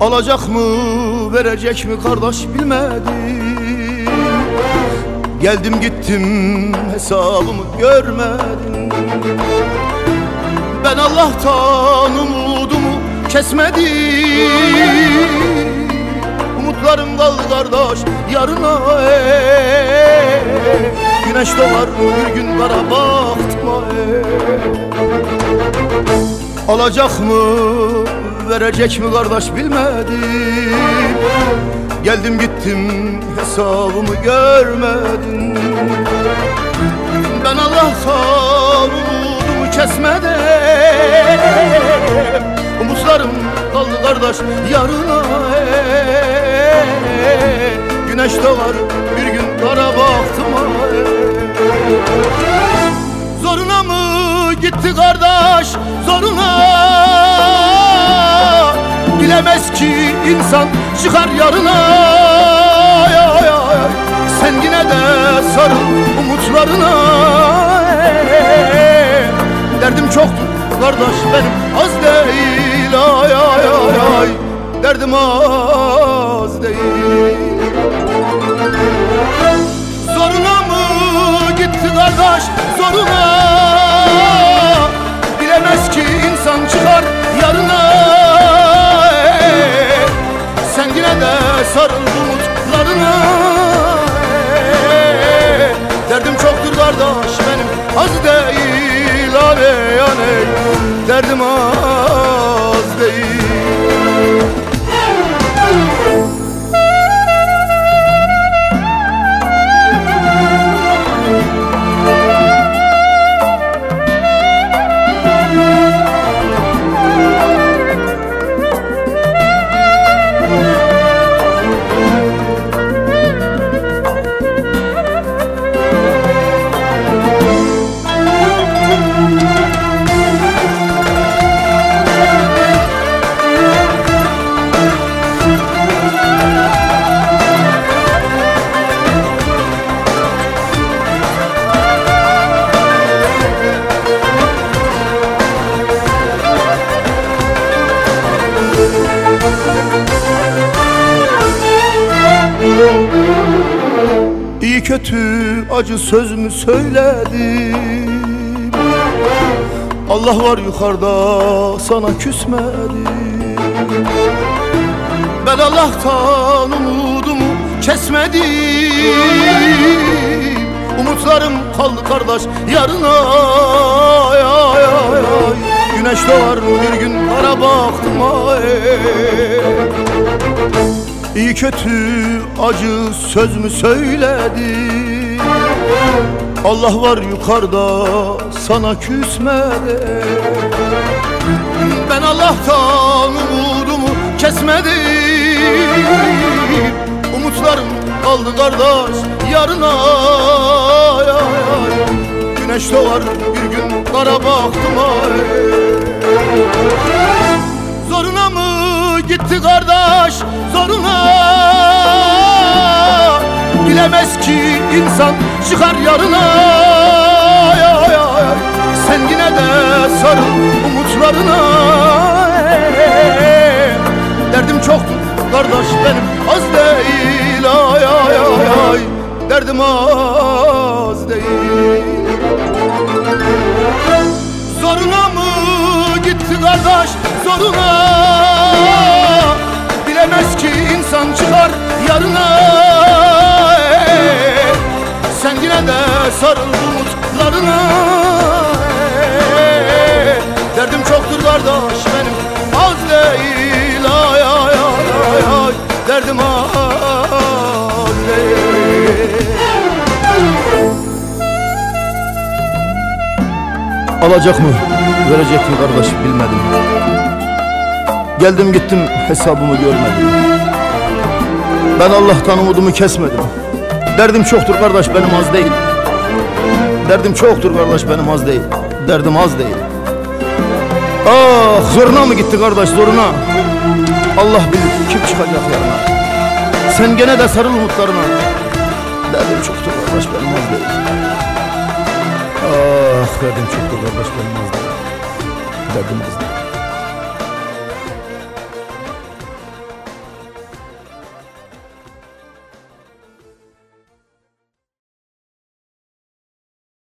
Alacak mı verecek mi kardeş bilmedim Geldim gittim hesabımı görmedim Ben Allah'tan umudumu kesmedim Umutlarım kaldı kardeş yarına ey. Güneş doğar bir gün kara baktıma ey. Alacak mı verecek mi kardeş bilmedim Geldim gittim hesabımı görmedim Ben Allah'tan umudumu kesmedim Umutlarım kaldı kardeş yarına. Güneş doğar bir gün kara baktıma ey. Zoruna mı gitti kardeş zoruna. Bilemez ki insan çıkar yarına. Ay, ay, ay. Sen yine de sarıl umutlarına. Derdim çoktur kardeş benim az değil. Ay ay ay ay. Derdim az değil sarıl Kötü acı söz mü söyledim? Allah var yukarıda sana küsmedim. Ben Allah'tan umudumu kesmedim. Umutlarım kaldı kardeş yarına ay, ay, ay, ay. Güneş doğar bir gün kara baktım ay İyi kötü acı söz mü söyledi? Allah var yukarıda sana küsmedi. Ben Allah'tan umudumu kesmedim. Umutlarım kaldı kardeş yarına ay, ay, ay. Güneş doğar bir gün kara baktım ay. Zoruna mı gitti kardeş zoruna. Bilemez ki insan çıkar yarına. Sen yine de sarıl umutlarına. Derdim çoktur kardeş benim az değil. Ay ay ay ay. Derdim az değil. Zoruna mı gitti kardeş? Zoruna yine de sarıl umutlarına. Derdim çoktur kardeş benim. Az değil ay ay ay, ay. Derdim az değil. Alacak mı, verecek mi kardeş bilmedim. Geldim gittim hesabımı görmedim. Ben Allah'tan umudumu kesmedim. Derdim çoktur kardeş benim az değil Derdim çoktur kardeş benim az değil. Derdim az değil. Ah zoruna mı gitti kardeş zoruna Allah bilir kim çıkacak yarına. Sen gene de sarıl umutlarına. Derdim çoktur kardeş benim az değil. Ah derdim çoktur kardeş benim az değil. Derdim az değil